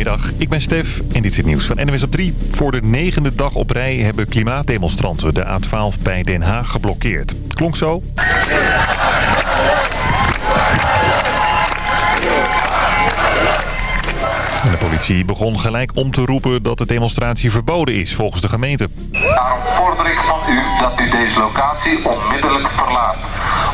Goedemiddag, ik ben Stef en dit is het nieuws van NWS op 3. Voor de negende dag op rij hebben klimaatdemonstranten de A12 bij Den Haag geblokkeerd. Klonk zo. En de politie begon gelijk om te roepen dat de demonstratie verboden is volgens de gemeente. Daarom vorder ik van u dat u deze locatie onmiddellijk verlaat.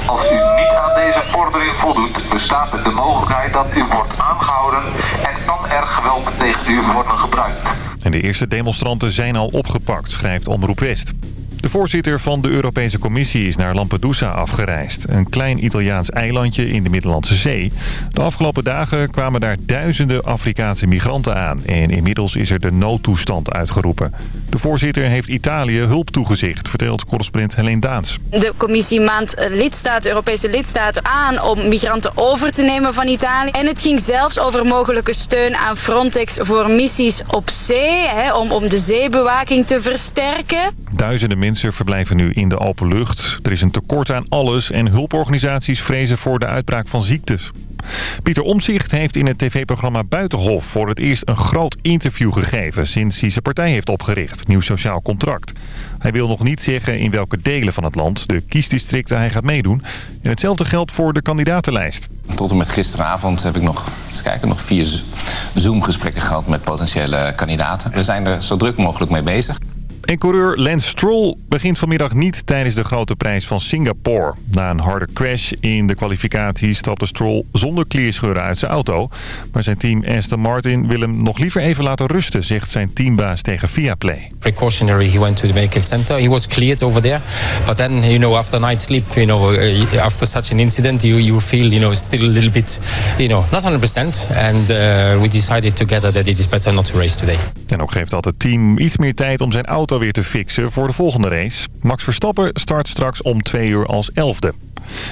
Als u niet aan deze vordering voldoet, bestaat de mogelijkheid dat u wordt aangehouden en kan er geweld tegen u worden gebruikt. En de eerste demonstranten zijn al opgepakt, schrijft Omroep West. De voorzitter van de Europese Commissie is naar Lampedusa afgereisd. Een klein Italiaans eilandje in de Middellandse Zee. De afgelopen dagen kwamen daar duizenden Afrikaanse migranten aan. En inmiddels is er de noodtoestand uitgeroepen. De voorzitter heeft Italië hulp toegezegd, vertelt correspondent Helene Daans. De commissie maand lidstaten, Europese lidstaten aan om migranten over te nemen van Italië. En het ging zelfs over mogelijke steun aan Frontex voor missies op zee. Hè, om, om de zeebewaking te versterken. Duizenden mensen verblijven nu in de open lucht. Er is een tekort aan alles en hulporganisaties vrezen voor de uitbraak van ziektes. Pieter Omzicht heeft in het tv-programma Buitenhof voor het eerst een groot interview gegeven sinds hij zijn partij heeft opgericht, Nieuw Sociaal Contract. Hij wil nog niet zeggen in welke delen van het land, de kiesdistricten, hij gaat meedoen. En hetzelfde geldt voor de kandidatenlijst. Tot en met gisteravond heb ik nog, kijken, nog vier Zoom-gesprekken gehad met potentiële kandidaten. We zijn er zo druk mogelijk mee bezig. En coureur Lance Stroll begint vanmiddag niet tijdens de grote prijs van Singapore. Na een harde crash in de kwalificatie stapte Stroll zonder klierscheuren uit zijn auto. Maar zijn team Aston Martin wil hem nog liever even laten rusten, zegt zijn teambaas tegen Viaplay. Precautionary, he went to the medical center. He was cleared over there. But then, you know, after night sleep, you know, uh, after such an incident, you, you feel, you know, still a little bit, you know, not 100%. And uh, we decided together that it is better not to race today. En ook geeft dat het team iets meer tijd om zijn auto weer te fixen voor de volgende race. Max Verstappen start straks om twee uur als elfde.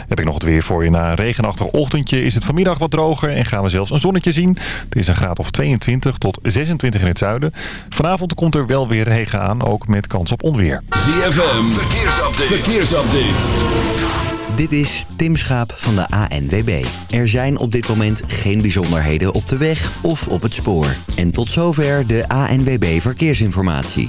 Heb ik nog het weer voor je. Na een regenachtig ochtendje is het vanmiddag wat droger en gaan we zelfs een zonnetje zien. Het is een graad of 22 tot 26 in het zuiden. Vanavond komt er wel weer regen aan, ook met kans op onweer. ZFM, verkeersupdate. verkeersupdate. Dit is Tim Schaap van de ANWB. Er zijn op dit moment geen bijzonderheden op de weg of op het spoor. En tot zover de ANWB Verkeersinformatie.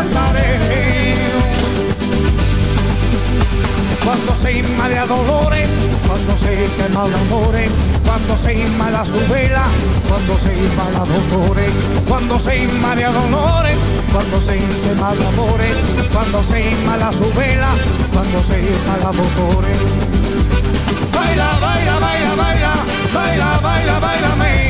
Cantaré. Cuando se inmala dolores, cuando se quema amores, cuando se inmala su vela, cuando se inmala dolores, cuando se inmala dolores, cuando se quema amores, cuando se inmala su vela, cuando se inmala dolores. Baila, baila, baila, baila, baila, baila, bailame, esta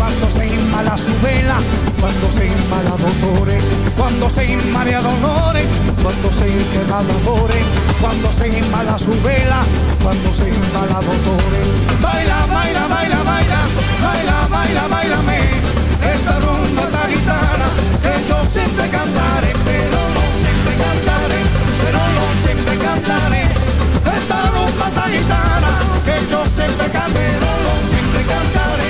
cuando se inmala su vela, cuando se inmala dolores, cuando se inmala dolores, cuando se de amores, cuando se inmala su vela, cuando se inmala dolores. Baila, baila, baila, baila, baila, baila, baila, me. Esta rumba, esta gitana, que yo siempre cantaré, pero no siempre cantaré, pero no siempre cantaré. Esta rumba, esta gitana, yo siempre cantaré, no siempre cantaré,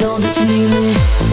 show that you need me.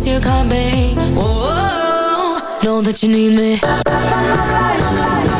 place you got me. -oh. know that you need me.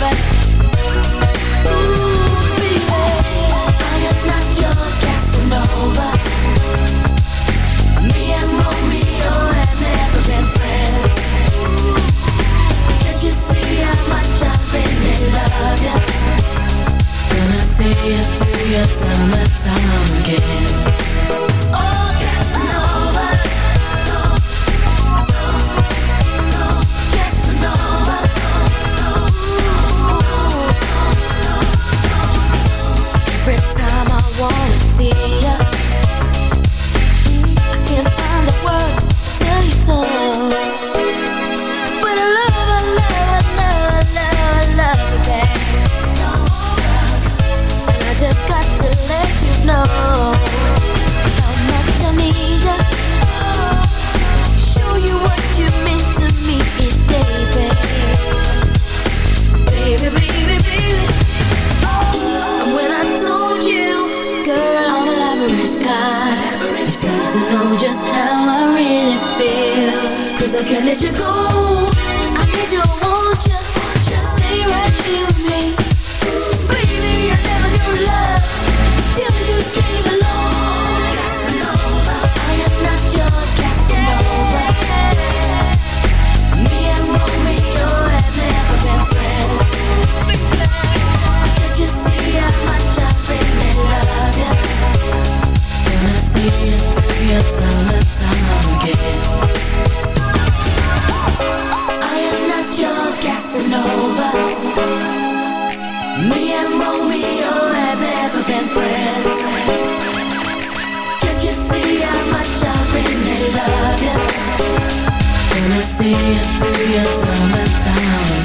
But. See it through your time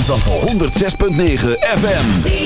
ZFM Zandvoort. 106.9 FM.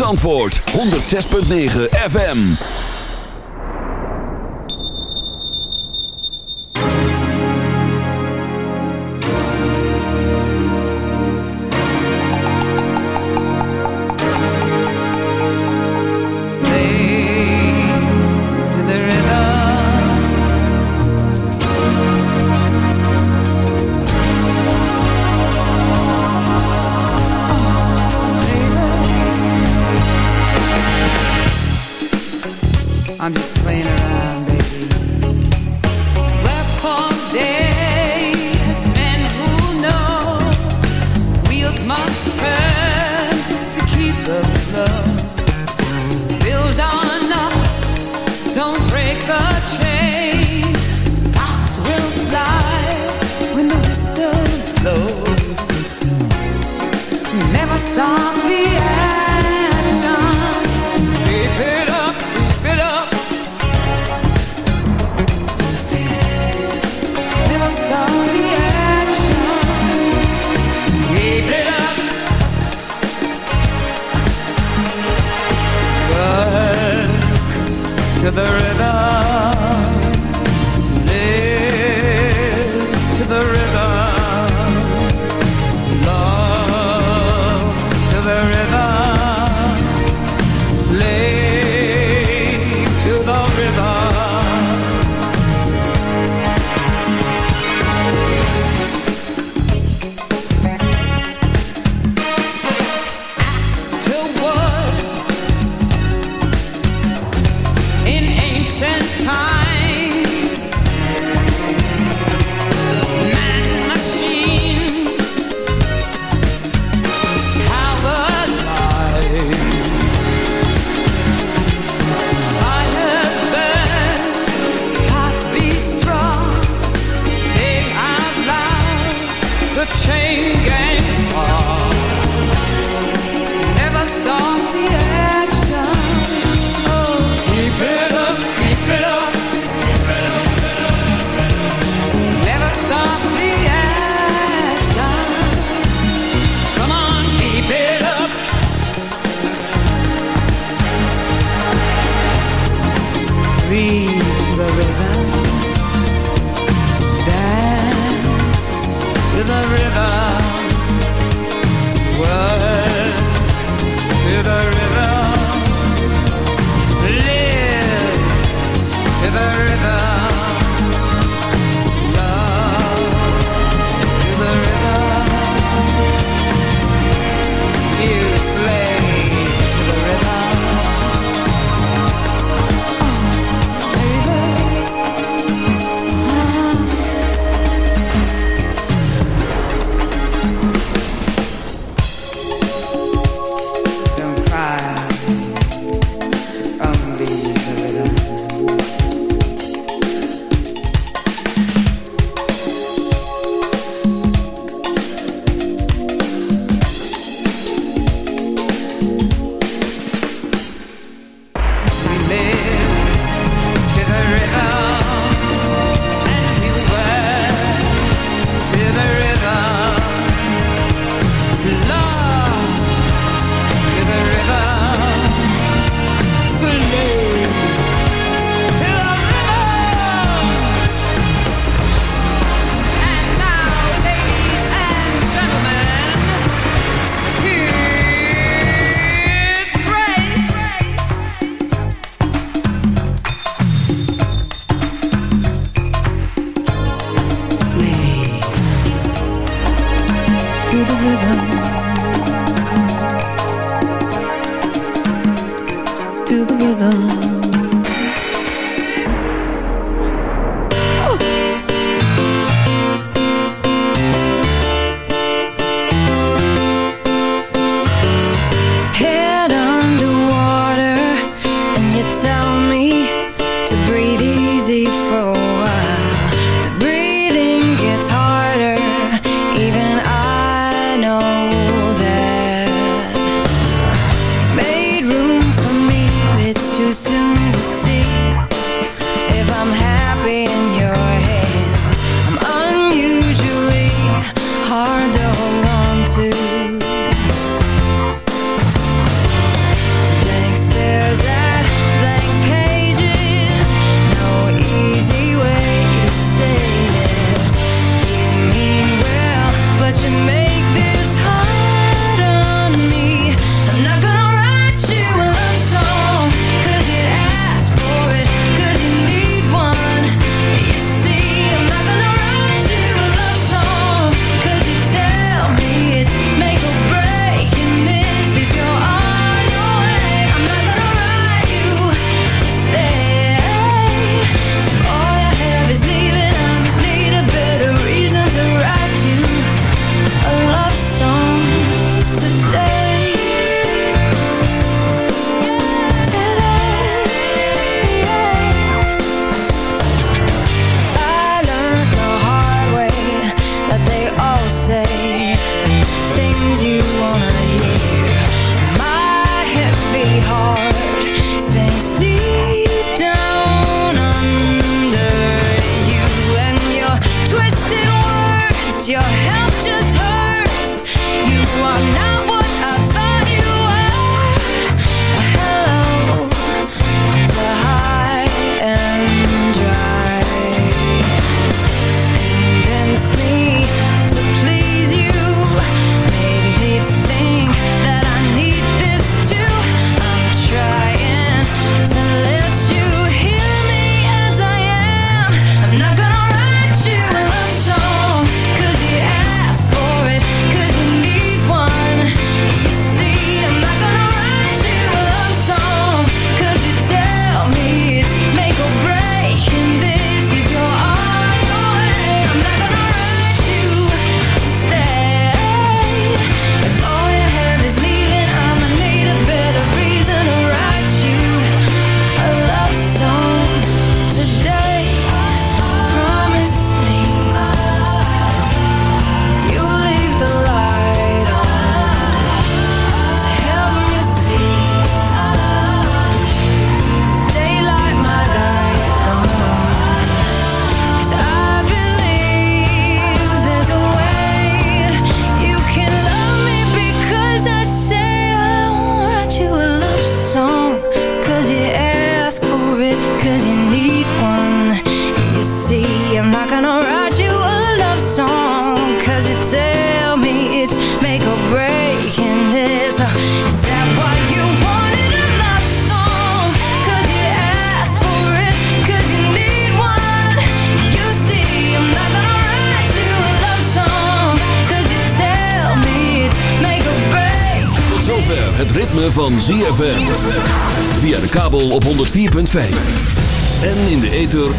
Antwoord, 106.9 FM.